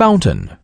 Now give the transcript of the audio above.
fountain.